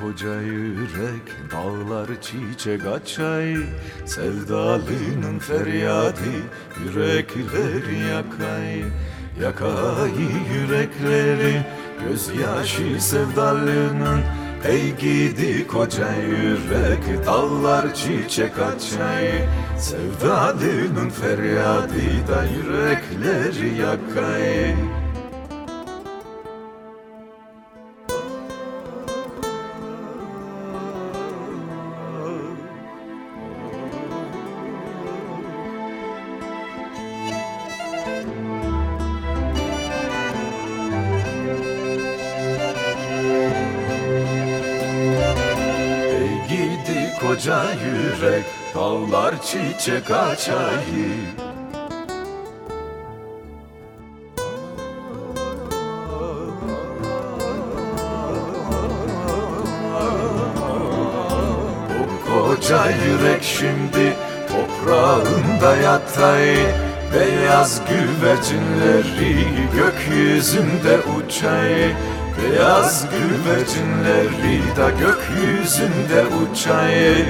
koca yürek Dağlar çiçek açay. Sevdalının feryadı Yürekleri yakay. Yakay yürekleri Gözyaşı sevdalının. Ey gidi koca yürek Dallar çiçek açay. Sevdalının feryadı da yürekleri yakay koca yürek Dallar çiçek açayı Bu koca yürek şimdi toprağında yatay Beyaz güvercinleri gökyüzünde uçay Beyaz güvercinleri da gökyüzünde uçay